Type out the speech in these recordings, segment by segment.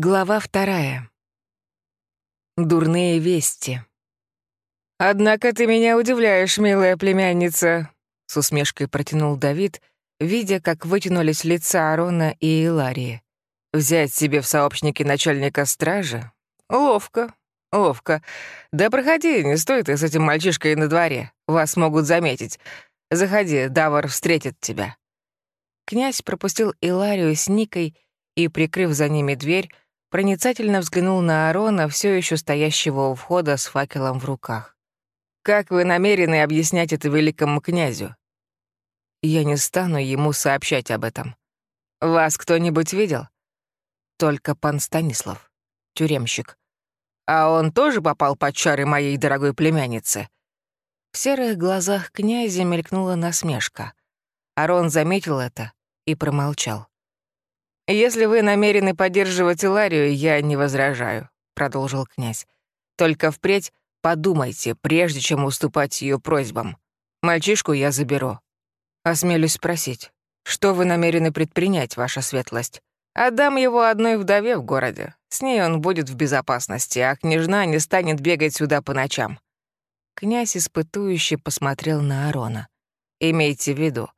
Глава вторая. Дурные вести. «Однако ты меня удивляешь, милая племянница», — с усмешкой протянул Давид, видя, как вытянулись лица Арона и Иларии. «Взять себе в сообщники начальника стражи? Ловко, ловко. Да проходи, не стой ты с этим мальчишкой на дворе. Вас могут заметить. Заходи, Давар встретит тебя». Князь пропустил Иларию с Никой и, прикрыв за ними дверь, проницательно взглянул на Арона, все еще стоящего у входа с факелом в руках. «Как вы намерены объяснять это великому князю?» «Я не стану ему сообщать об этом. Вас кто-нибудь видел?» «Только пан Станислав, тюремщик. А он тоже попал под чары моей дорогой племянницы?» В серых глазах князя мелькнула насмешка. Арон заметил это и промолчал. «Если вы намерены поддерживать Иларию, я не возражаю», — продолжил князь. «Только впредь подумайте, прежде чем уступать ее просьбам. Мальчишку я заберу. Осмелюсь спросить, что вы намерены предпринять, ваша светлость? Отдам его одной вдове в городе. С ней он будет в безопасности, а княжна не станет бегать сюда по ночам». Князь испытующе посмотрел на Арона. «Имейте в виду,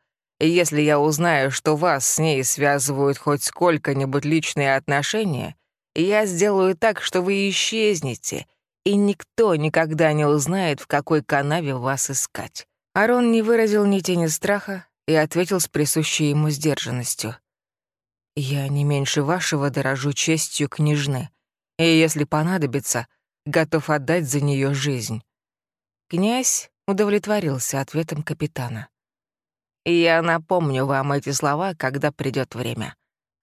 если я узнаю, что вас с ней связывают хоть сколько-нибудь личные отношения, я сделаю так, что вы исчезнете, и никто никогда не узнает, в какой канаве вас искать». Арон не выразил ни тени страха и ответил с присущей ему сдержанностью. «Я не меньше вашего дорожу честью княжны, и, если понадобится, готов отдать за нее жизнь». Князь удовлетворился ответом капитана. Я напомню вам эти слова, когда придет время.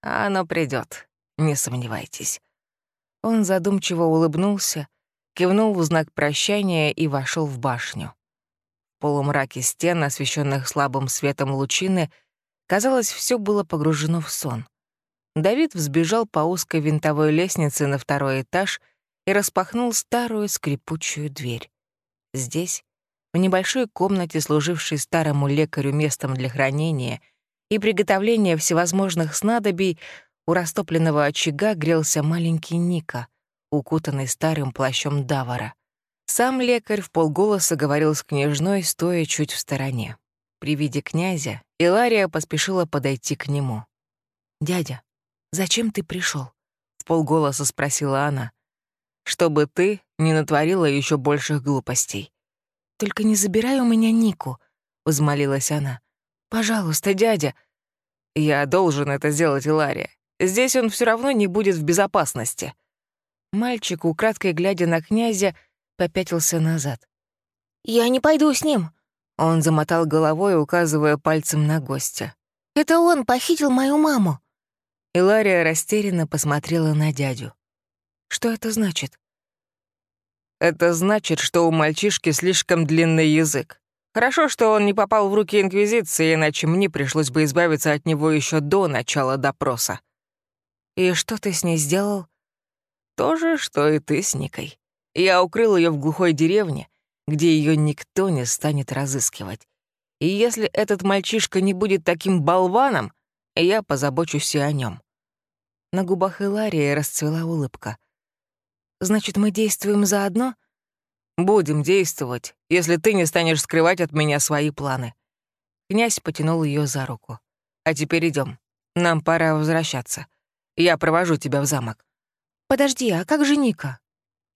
А оно придет, не сомневайтесь». Он задумчиво улыбнулся, кивнул в знак прощания и вошел в башню. В полумраке стен, освещенных слабым светом лучины, казалось, все было погружено в сон. Давид взбежал по узкой винтовой лестнице на второй этаж и распахнул старую скрипучую дверь. Здесь, в небольшой комнате, служившей старому лекарю местом для хранения и приготовления всевозможных снадобий, у растопленного очага грелся маленький Ника, укутанный старым плащом Давара. Сам лекарь в полголоса говорил с княжной, стоя чуть в стороне. При виде князя Илария поспешила подойти к нему. «Дядя, зачем ты пришел? в полголоса спросила она. «Чтобы ты не натворила еще больших глупостей. «Только не забирай у меня Нику», — возмолилась она. «Пожалуйста, дядя». «Я должен это сделать, Илария. Здесь он все равно не будет в безопасности». Мальчик, украдкой глядя на князя, попятился назад. «Я не пойду с ним», — он замотал головой, указывая пальцем на гостя. «Это он похитил мою маму». Илария растерянно посмотрела на дядю. «Что это значит?» Это значит, что у мальчишки слишком длинный язык. Хорошо, что он не попал в руки Инквизиции, иначе мне пришлось бы избавиться от него еще до начала допроса. И что ты с ней сделал? То же, что и ты с Никой. Я укрыл ее в глухой деревне, где ее никто не станет разыскивать. И если этот мальчишка не будет таким болваном, я позабочусь и о нем. На губах Иларии расцвела улыбка — Значит, мы действуем заодно? Будем действовать, если ты не станешь скрывать от меня свои планы. Князь потянул ее за руку. А теперь идем. Нам пора возвращаться. Я провожу тебя в замок. Подожди, а как же Ника?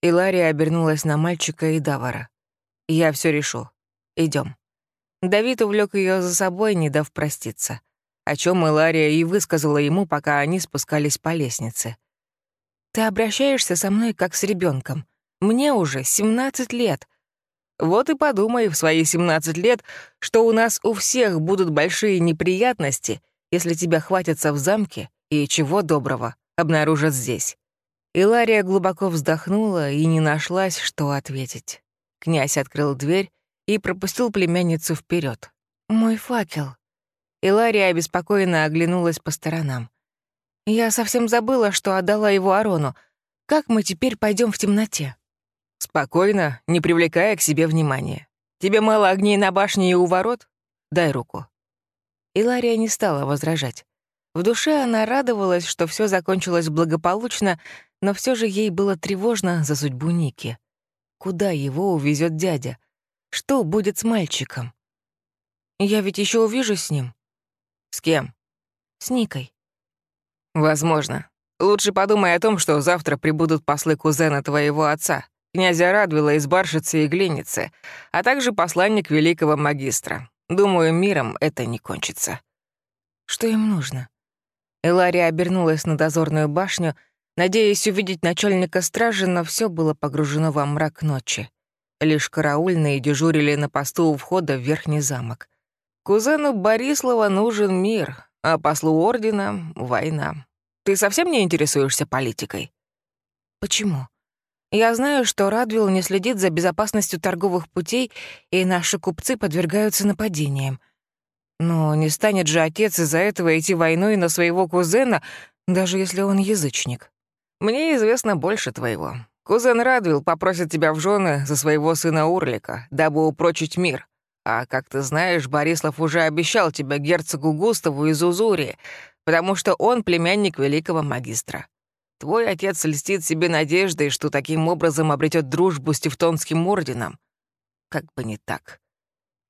Илария обернулась на мальчика и Давара. Я все решу. Идем. Давид увлек ее за собой, не дав проститься, о чем Илария и высказала ему, пока они спускались по лестнице. Ты обращаешься со мной как с ребенком. Мне уже 17 лет. Вот и подумай в свои 17 лет, что у нас у всех будут большие неприятности, если тебя хватятся в замке и чего доброго обнаружат здесь». Илария глубоко вздохнула и не нашлась, что ответить. Князь открыл дверь и пропустил племянницу вперед. «Мой факел». Илария обеспокоенно оглянулась по сторонам. Я совсем забыла, что отдала его Арону. Как мы теперь пойдем в темноте? Спокойно, не привлекая к себе внимания. Тебе мало огней на башне и у ворот? Дай руку. Илария не стала возражать. В душе она радовалась, что все закончилось благополучно, но все же ей было тревожно за судьбу Ники. Куда его увезет дядя? Что будет с мальчиком? Я ведь еще увижусь с ним. С кем? С Никой. Возможно. Лучше подумай о том, что завтра прибудут послы кузена твоего отца, князя Радвила из Баршицы и Глиницы, а также посланник великого магистра. Думаю, миром это не кончится. Что им нужно? Элария обернулась на дозорную башню, надеясь увидеть начальника стражи, но все было погружено во мрак ночи. Лишь караульные дежурили на посту у входа в верхний замок. Кузену Борислава нужен мир, а послу ордена — война. Ты совсем не интересуешься политикой? Почему? Я знаю, что Радвилл не следит за безопасностью торговых путей, и наши купцы подвергаются нападениям. Но не станет же отец из-за этого идти войной на своего кузена, даже если он язычник. Мне известно больше твоего. Кузен Радвилл попросит тебя в жены за своего сына Урлика, дабы упрочить мир. А как ты знаешь, Борислав уже обещал тебя герцогу Густаву из Узурии, потому что он племянник великого магистра. Твой отец льстит себе надеждой, что таким образом обретет дружбу с Тевтонским орденом. Как бы не так.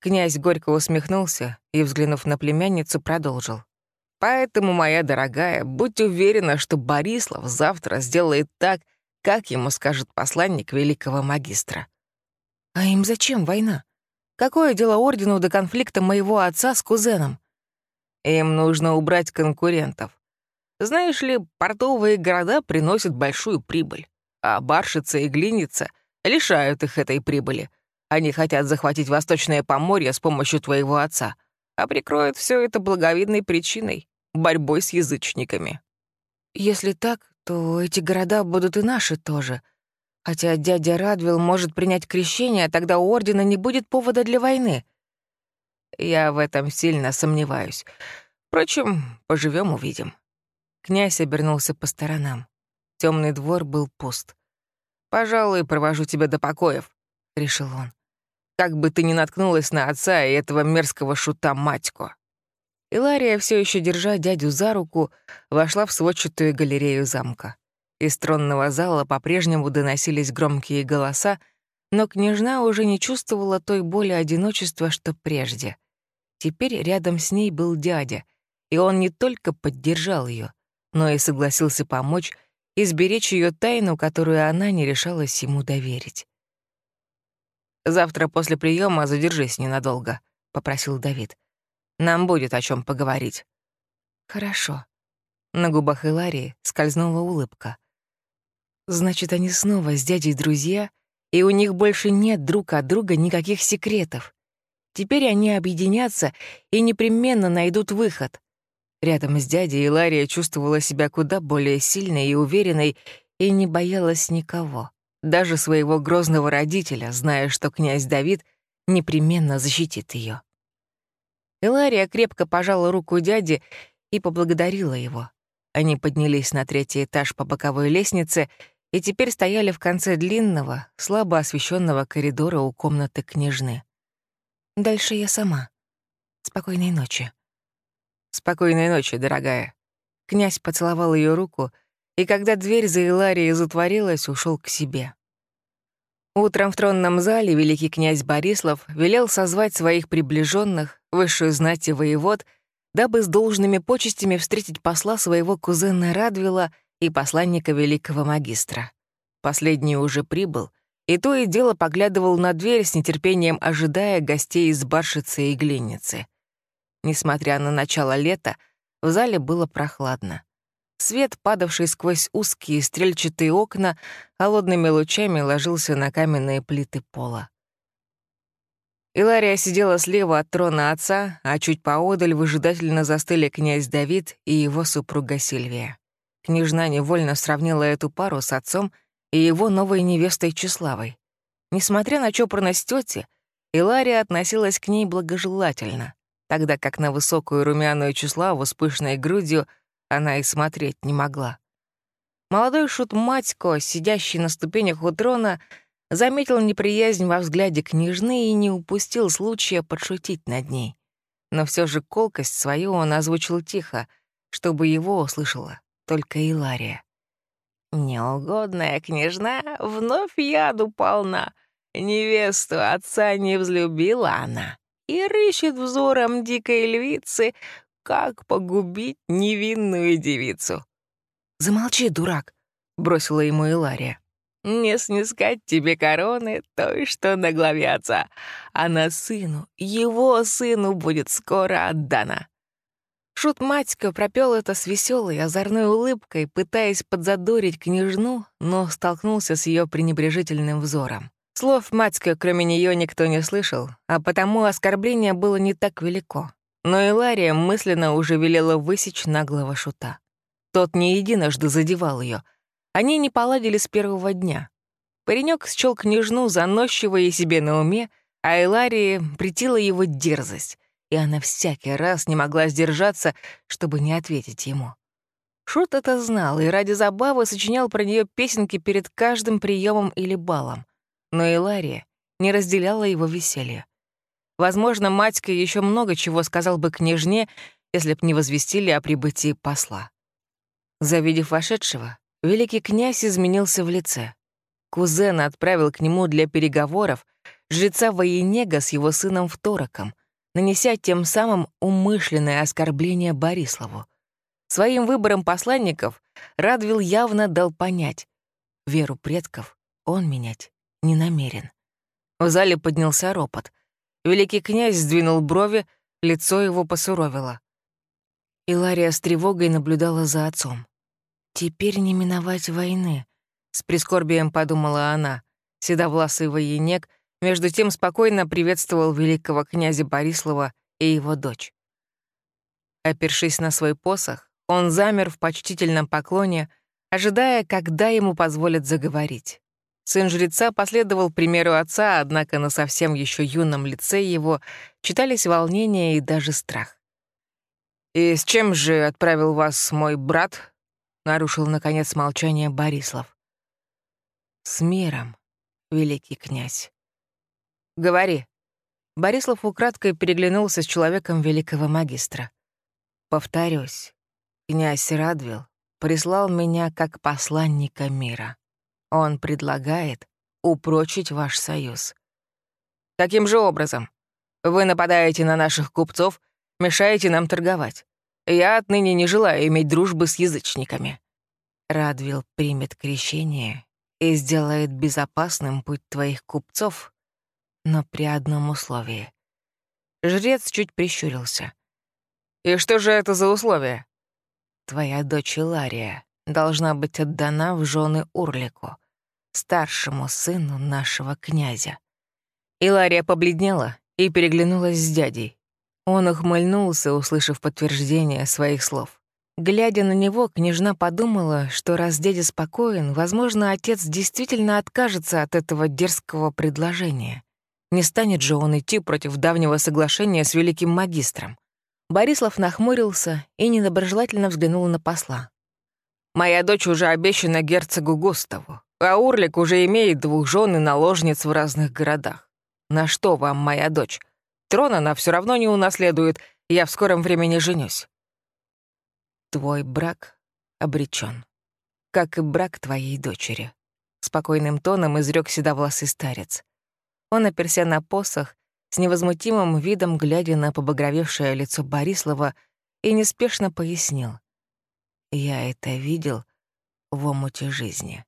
Князь горько усмехнулся и, взглянув на племянницу, продолжил. «Поэтому, моя дорогая, будь уверена, что Борислав завтра сделает так, как ему скажет посланник великого магистра». «А им зачем война? Какое дело ордену до конфликта моего отца с кузеном?» «Им нужно убрать конкурентов. Знаешь ли, портовые города приносят большую прибыль, а баршица и глиница лишают их этой прибыли. Они хотят захватить Восточное Поморье с помощью твоего отца, а прикроют все это благовидной причиной — борьбой с язычниками. Если так, то эти города будут и наши тоже. Хотя дядя Радвилл может принять крещение, тогда у Ордена не будет повода для войны. Я в этом сильно сомневаюсь. Впрочем, поживем увидим Князь обернулся по сторонам. Темный двор был пуст. «Пожалуй, провожу тебя до покоев», — решил он как бы ты ни наткнулась на отца и этого мерзкого шута Матько». Илария, все еще держа дядю за руку, вошла в сводчатую галерею замка. Из тронного зала по-прежнему доносились громкие голоса, но княжна уже не чувствовала той боли одиночества, что прежде. Теперь рядом с ней был дядя, и он не только поддержал ее, но и согласился помочь и сберечь ее тайну, которую она не решалась ему доверить. Завтра после приема задержись ненадолго», — попросил Давид. «Нам будет о чем поговорить». «Хорошо». На губах Иларии скользнула улыбка. «Значит, они снова с дядей друзья, и у них больше нет друг от друга никаких секретов. Теперь они объединятся и непременно найдут выход». Рядом с дядей Илария чувствовала себя куда более сильной и уверенной и не боялась никого даже своего грозного родителя, зная, что князь Давид непременно защитит ее. Илария крепко пожала руку дяди и поблагодарила его. Они поднялись на третий этаж по боковой лестнице и теперь стояли в конце длинного, слабо освещенного коридора у комнаты княжны. «Дальше я сама. Спокойной ночи». «Спокойной ночи, дорогая». Князь поцеловал ее руку и когда дверь за Иларией затворилась, ушел к себе. Утром в тронном зале великий князь Борислав велел созвать своих приближенных, высшую знать и воевод, дабы с должными почестями встретить посла своего кузена Радвила и посланника великого магистра. Последний уже прибыл, и то и дело поглядывал на дверь с нетерпением ожидая гостей из Баршицы и Глинницы. Несмотря на начало лета, в зале было прохладно. Свет, падавший сквозь узкие стрельчатые окна, холодными лучами ложился на каменные плиты пола. Илария сидела слева от трона отца, а чуть поодаль выжидательно застыли князь Давид и его супруга Сильвия. Княжна невольно сравнила эту пару с отцом и его новой невестой Числавой. Несмотря на чопорность тети, Илария относилась к ней благожелательно, тогда как на высокую румяную Числаву с пышной грудью — она и смотреть не могла. Молодой шут Матько, сидящий на ступенях у трона, заметил неприязнь во взгляде княжны и не упустил случая подшутить над ней. Но все же колкость свою он озвучил тихо, чтобы его услышала только Илария. «Неугодная княжна вновь яду полна, невесту отца не взлюбила она и рыщет взором дикой львицы, как погубить невинную девицу». «Замолчи, дурак», — бросила ему Илария. «Не снискать тебе короны той, что на главе отца, а на сыну, его сыну будет скоро отдана». Шут Матька пропел это с веселой, озорной улыбкой, пытаясь подзадорить княжну, но столкнулся с ее пренебрежительным взором. Слов Матька, кроме нее, никто не слышал, а потому оскорбление было не так велико. Но Илария мысленно уже велела высечь наглого шута. Тот не единожды задевал ее. Они не поладили с первого дня. Паренек счел княжну заносчивой и себе на уме, а Иларии притила его дерзость, и она всякий раз не могла сдержаться, чтобы не ответить ему. Шут это знал и ради забавы сочинял про нее песенки перед каждым приемом или балом. Но Илария не разделяла его веселье. Возможно, Матька еще много чего сказал бы княжне, если б не возвестили о прибытии посла. Завидев вошедшего, великий князь изменился в лице. Кузен отправил к нему для переговоров жреца Военега с его сыном Второком, нанеся тем самым умышленное оскорбление Бориславу. Своим выбором посланников Радвил явно дал понять, веру предков он менять не намерен. В зале поднялся ропот. Великий князь сдвинул брови, лицо его посуровило. Илария с тревогой наблюдала за отцом. «Теперь не миновать войны», — с прискорбием подумала она. Седовласый военек между тем спокойно приветствовал великого князя Борислава и его дочь. Опершись на свой посох, он замер в почтительном поклоне, ожидая, когда ему позволят заговорить. Сын жреца последовал примеру отца, однако на совсем еще юном лице его читались волнение и даже страх. «И с чем же отправил вас мой брат?» — нарушил, наконец, молчание Борислав. «С миром, великий князь». «Говори». Борислав украдкой переглянулся с человеком великого магистра. «Повторюсь, князь Радвил прислал меня как посланника мира. Он предлагает упрочить ваш союз». «Каким же образом? Вы нападаете на наших купцов, мешаете нам торговать. Я отныне не желаю иметь дружбы с язычниками». Радвил примет крещение и сделает безопасным путь твоих купцов, но при одном условии. Жрец чуть прищурился. «И что же это за условие?» «Твоя дочь Илария должна быть отдана в жены Урлику, старшему сыну нашего князя». Илария побледнела и переглянулась с дядей. Он ухмыльнулся, услышав подтверждение своих слов. Глядя на него, княжна подумала, что раз дядя спокоен, возможно, отец действительно откажется от этого дерзкого предложения. Не станет же он идти против давнего соглашения с великим магистром. Борислав нахмурился и недоброжелательно взглянул на посла. «Моя дочь уже обещана герцогу Густаву, а Урлик уже имеет двух жен и наложниц в разных городах. На что вам моя дочь? Трон она все равно не унаследует, я в скором времени женюсь. Твой брак обречен, как и брак твоей дочери. Спокойным тоном изрек седовласый старец. Он оперся на посох, с невозмутимым видом глядя на побагровевшее лицо Борислава, и неспешно пояснил. «Я это видел в омуте жизни.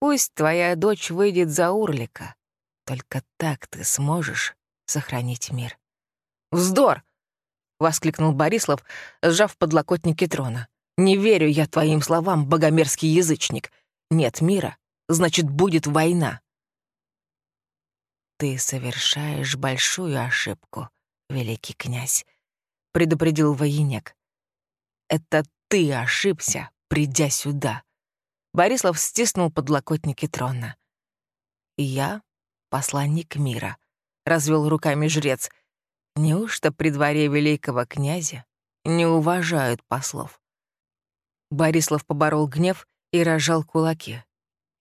Пусть твоя дочь выйдет за Урлика, только так ты сможешь сохранить мир. «Вздор!» — воскликнул Борислав, сжав подлокотники трона. «Не верю я твоим словам, богомерзкий язычник. Нет мира, значит, будет война». «Ты совершаешь большую ошибку, великий князь», — предупредил военек. «Это ты ошибся, придя сюда». Борислав стиснул подлокотники трона. «Я — посланник мира», развел руками жрец. Неужто при дворе великого князя не уважают послов? Борислав поборол гнев и разжал кулаки.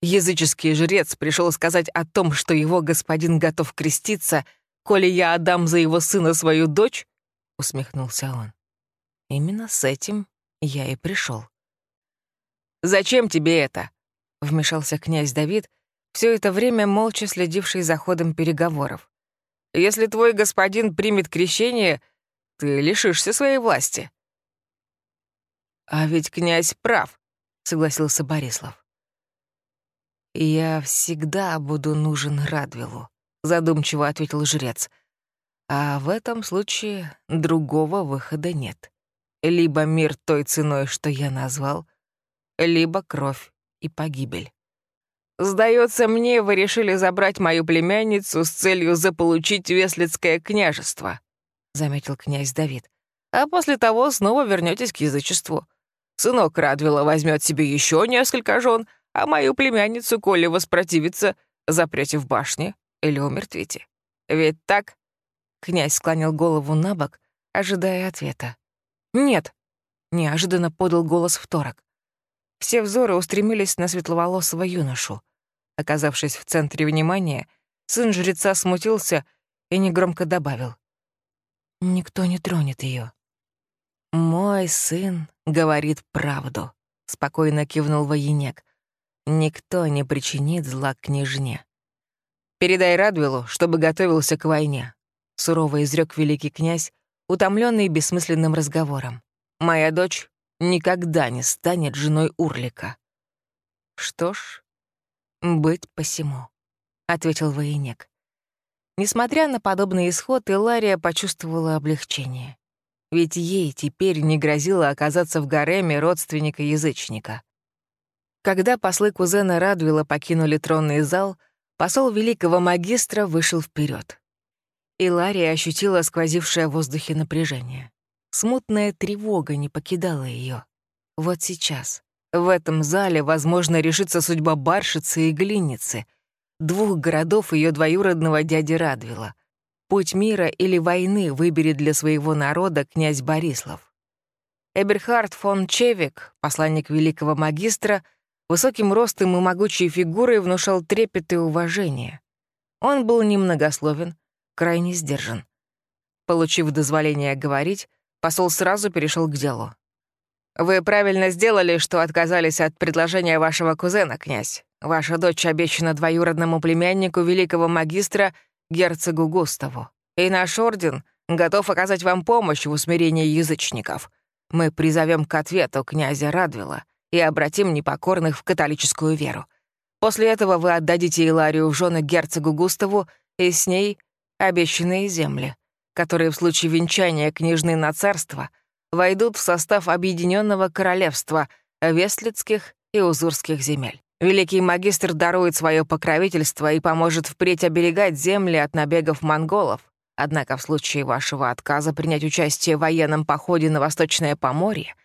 Языческий жрец пришел сказать о том, что его господин готов креститься, коли я отдам за его сына свою дочь? Усмехнулся он. Именно с этим я и пришел. «Зачем тебе это?» — вмешался князь Давид, все это время молча следивший за ходом переговоров. «Если твой господин примет крещение, ты лишишься своей власти». «А ведь князь прав», — согласился Борислав. «Я всегда буду нужен Радвилу», — задумчиво ответил жрец. «А в этом случае другого выхода нет. Либо мир той ценой, что я назвал, либо кровь и погибель». «Сдается мне, вы решили забрать мою племянницу с целью заполучить Веслицкое княжество», — заметил князь Давид. «А после того снова вернетесь к язычеству. Сынок Радвила возьмет себе еще несколько жен, а мою племянницу, коли воспротивится, запрете в башне или умертвите. Ведь так?» Князь склонил голову на бок, ожидая ответа. «Нет», — неожиданно подал голос второк. Все взоры устремились на светловолосого юношу. Оказавшись в центре внимания, сын жреца смутился и негромко добавил. «Никто не тронет ее. «Мой сын говорит правду», — спокойно кивнул военек. «Никто не причинит зла княжне». «Передай Радвилу, чтобы готовился к войне», — сурово изрек великий князь, утомленный бессмысленным разговором. «Моя дочь никогда не станет женой Урлика». «Что ж, быть посему», — ответил военек. Несмотря на подобный исход, Илария почувствовала облегчение. Ведь ей теперь не грозило оказаться в гареме родственника-язычника. Когда послы кузена Радвила покинули тронный зал, посол великого магистра вышел вперед. Илария ощутила сквозившее в воздухе напряжение. Смутная тревога не покидала ее. Вот сейчас, в этом зале, возможно, решится судьба Баршицы и Глиницы, двух городов ее двоюродного дяди Радвила. Путь мира или войны выберет для своего народа князь Борислав. Эберхард фон Чевик, посланник великого магистра, высоким ростом и могучей фигурой внушал трепет и уважение. Он был немногословен, крайне сдержан. Получив дозволение говорить, посол сразу перешел к делу. «Вы правильно сделали, что отказались от предложения вашего кузена, князь. Ваша дочь обещана двоюродному племяннику великого магистра, герцогу Густаву. И наш орден готов оказать вам помощь в усмирении язычников. Мы призовем к ответу князя Радвила и обратим непокорных в католическую веру. После этого вы отдадите Иларию в жены герцогу Густаву и с ней обещанные земли, которые в случае венчания княжны на царство — войдут в состав Объединенного Королевства Вестлицких и Узурских земель. Великий магистр дарует свое покровительство и поможет впредь оберегать земли от набегов монголов. Однако в случае вашего отказа принять участие в военном походе на Восточное Поморье,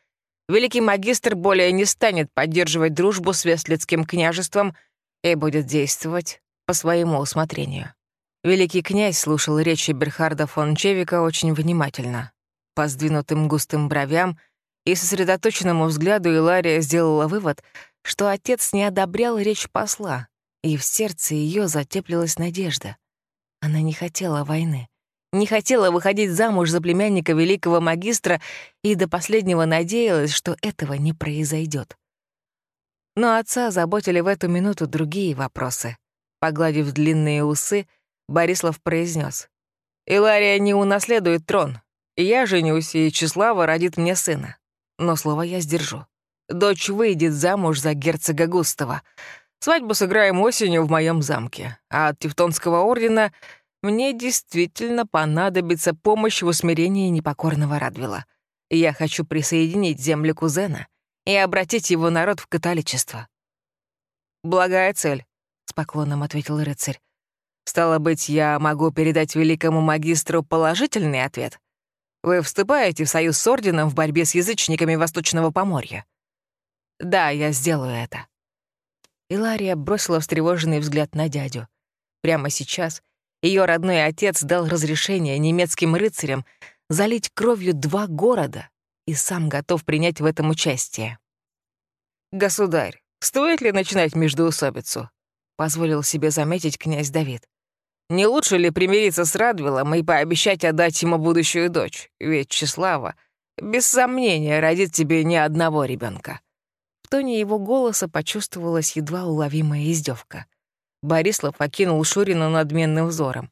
Великий магистр более не станет поддерживать дружбу с Вестлицким княжеством и будет действовать по своему усмотрению. Великий князь слушал речи Берхарда фон Чевика очень внимательно. По сдвинутым густым бровям и сосредоточенному взгляду Илария сделала вывод, что отец не одобрял речь посла, и в сердце ее затеплилась надежда. Она не хотела войны, не хотела выходить замуж за племянника великого магистра и до последнего надеялась, что этого не произойдет. Но отца заботили в эту минуту другие вопросы. Погладив длинные усы, Борислав произнес: «Илария не унаследует трон, я женюсь, и Числава родит мне сына. Но слово я сдержу. Дочь выйдет замуж за герцога Густава. Свадьбу сыграем осенью в моем замке. А от Тевтонского ордена мне действительно понадобится помощь в усмирении непокорного Радвила. Я хочу присоединить земли кузена и обратить его народ в католичество. «Благая цель», — с поклоном ответил рыцарь. «Стало быть, я могу передать великому магистру положительный ответ?» Вы вступаете в союз с Орденом в борьбе с язычниками Восточного Поморья. Да, я сделаю это. Илария бросила встревоженный взгляд на дядю. Прямо сейчас ее родной отец дал разрешение немецким рыцарям залить кровью два города и сам готов принять в этом участие. «Государь, стоит ли начинать междоусобицу?» — позволил себе заметить князь Давид. Не лучше ли примириться с Радвилом и пообещать отдать ему будущую дочь? Ведь Числава без сомнения родит тебе ни одного ребенка. В тоне его голоса почувствовалась едва уловимая издевка. Борислав окинул Шурина надменным взором.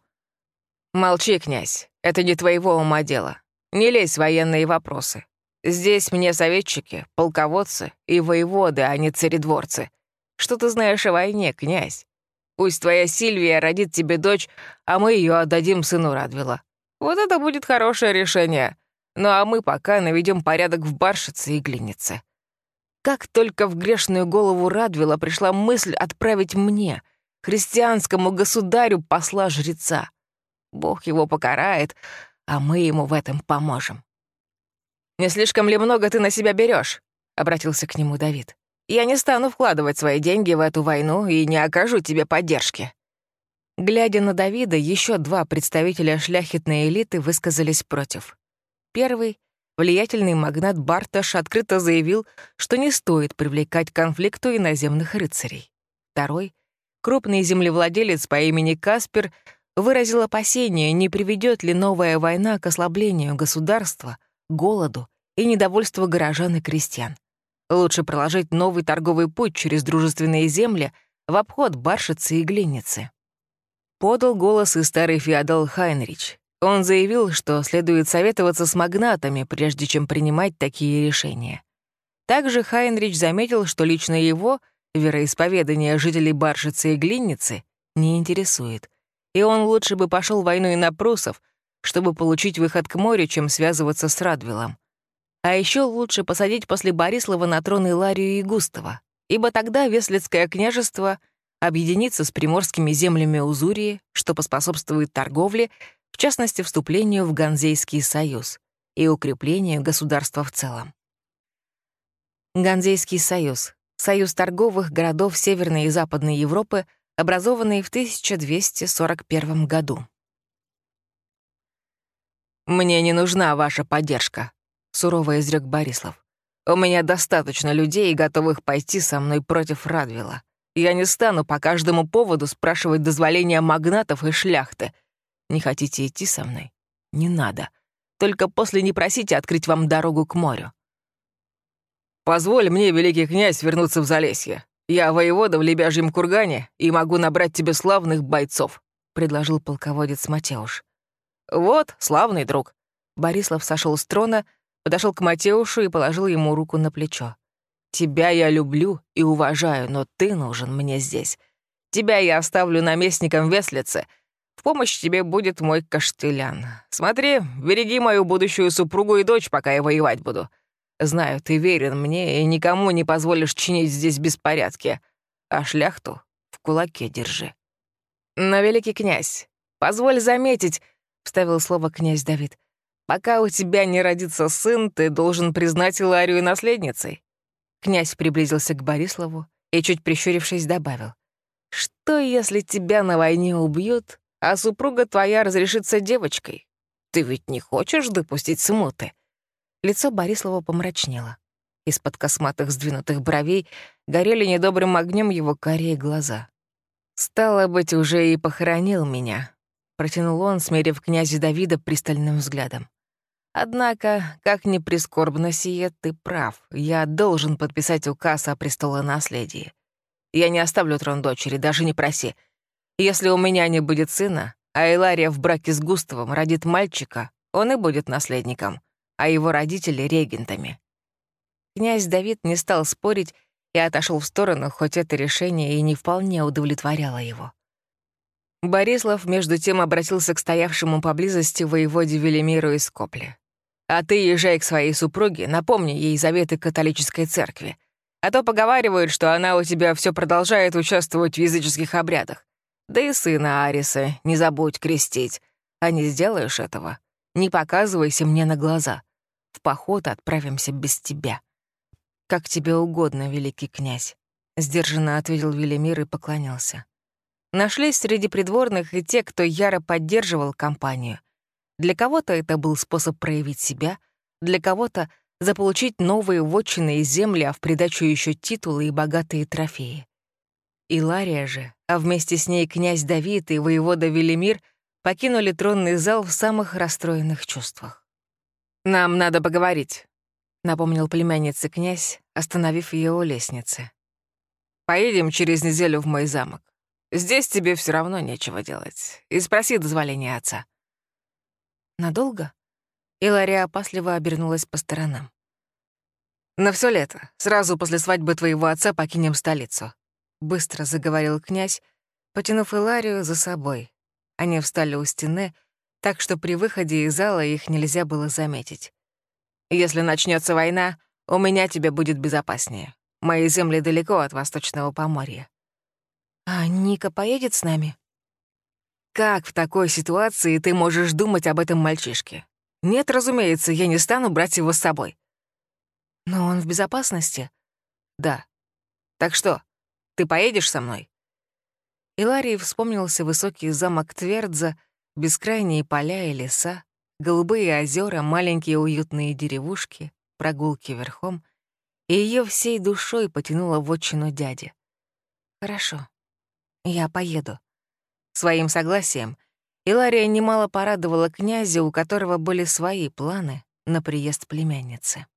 «Молчи, князь, это не твоего ума дело. Не лезь в военные вопросы. Здесь мне советчики, полководцы и воеводы, а не царедворцы. Что ты знаешь о войне, князь? Пусть твоя Сильвия родит тебе дочь, а мы ее отдадим сыну Радвила. Вот это будет хорошее решение. Ну а мы пока наведем порядок в Баршице и Глинице. Как только в грешную голову Радвила пришла мысль отправить мне, христианскому государю, посла жреца. Бог его покарает, а мы ему в этом поможем. «Не слишком ли много ты на себя берешь? обратился к нему Давид. «Я не стану вкладывать свои деньги в эту войну и не окажу тебе поддержки». Глядя на Давида, еще два представителя шляхетной элиты высказались против. Первый, влиятельный магнат Барташ, открыто заявил, что не стоит привлекать к конфликту иноземных рыцарей. Второй, крупный землевладелец по имени Каспер, выразил опасение, не приведет ли новая война к ослаблению государства, голоду и недовольству горожан и крестьян. Лучше проложить новый торговый путь через дружественные земли в обход Баршицы и Глиницы. Подал голос и старый феодал Хайнрич. Он заявил, что следует советоваться с магнатами, прежде чем принимать такие решения. Также Хайнрич заметил, что лично его вероисповедание жителей Баршицы и Глинницы не интересует, и он лучше бы пошел войной на прусов, чтобы получить выход к морю, чем связываться с Радвилом. А еще лучше посадить после Борислава на трон Иларию и Густава, ибо тогда Веслицкое княжество объединится с приморскими землями Узурии, что поспособствует торговле, в частности, вступлению в Ганзейский союз и укреплению государства в целом. Ганзейский союз — союз торговых городов Северной и Западной Европы, образованный в 1241 году. «Мне не нужна ваша поддержка», — сурово изрек Борислав. «У меня достаточно людей, готовых пойти со мной против Радвила. Я не стану по каждому поводу спрашивать дозволения магнатов и шляхты. Не хотите идти со мной? Не надо. Только после не просите открыть вам дорогу к морю. Позволь мне, великий князь, вернуться в Залесье. Я воевода в Лебяжьем кургане и могу набрать тебе славных бойцов», — предложил полководец Матеуш. «Вот, славный друг». Борислав сошел с трона, подошел к Матеушу и положил ему руку на плечо. «Тебя я люблю и уважаю, но ты нужен мне здесь. Тебя я оставлю наместником Веслицы, в помощь тебе будет мой каштелян. Смотри, береги мою будущую супругу и дочь, пока я воевать буду. Знаю, ты верен мне и никому не позволишь чинить здесь беспорядки. А шляхту в кулаке держи. Но, великий князь, позволь заметить, — вставил слово князь Давид, «пока у тебя не родится сын, ты должен признать Иларию наследницей». Князь приблизился к Бориславу и, чуть прищурившись, добавил, «Что, если тебя на войне убьют, а супруга твоя разрешится девочкой. Ты ведь не хочешь допустить смуты?» Лицо Борислава помрачнело. Из-под косматых сдвинутых бровей горели недобрым огнем его карие глаза. «Стало быть, уже и похоронил меня», — протянул он, смерив князя Давида пристальным взглядом. «Однако, как ни прискорбно сие, ты прав. Я должен подписать указ о престолонаследии. Я не оставлю трон дочери, даже не проси. Если у меня не будет сына, а Илария в браке с Густавом родит мальчика, он и будет наследником, а его родители — регентами». Князь Давид не стал спорить и отошел в сторону, хоть это решение и не вполне удовлетворяло его. Борислав, между тем, обратился к стоявшему поблизости воеводе Велимиру из Копли. «А ты езжай к своей супруге, напомни ей заветы католической церкви. А то поговаривают, что она у тебя все продолжает участвовать в языческих обрядах. Да и сына Ариса не забудь крестить. А не сделаешь этого, не показывайся мне на глаза. В поход отправимся без тебя. Как тебе угодно, великий князь. Сдержанно ответил Велимир и поклонился. Нашлись среди придворных и те, кто яро поддерживал компанию. Для кого-то это был способ проявить себя, для кого-то — заполучить новые вотчины и земли, а в придачу еще титулы и богатые трофеи. Илария же, а вместе с ней князь Давид и воевода Велимир покинули тронный зал в самых расстроенных чувствах. «Нам надо поговорить», — напомнил племяннице князь, остановив ее у лестницы. «Поедем через неделю в мой замок. Здесь тебе все равно нечего делать. И спроси дозволения отца». «Надолго?» Илария опасливо обернулась по сторонам. «На все лето. Сразу после свадьбы твоего отца покинем столицу», — быстро заговорил князь, потянув Иларию за собой. Они встали у стены, так что при выходе из зала их нельзя было заметить. «Если начнется война, у меня тебе будет безопаснее. Мои земли далеко от Восточного Поморья». «А Ника поедет с нами?» «Как в такой ситуации ты можешь думать об этом мальчишке? Нет, разумеется, я не стану брать его с собой». «Но он в безопасности?» «Да. Так что, ты поедешь со мной?» Иларии вспомнился высокий замок Твердза, бескрайние поля и леса, голубые озера, маленькие уютные деревушки, прогулки верхом, и ее всей душой потянуло в отчину дяди. «Хорошо, я поеду». Своим согласием Илария немало порадовала князя, у которого были свои планы на приезд племянницы.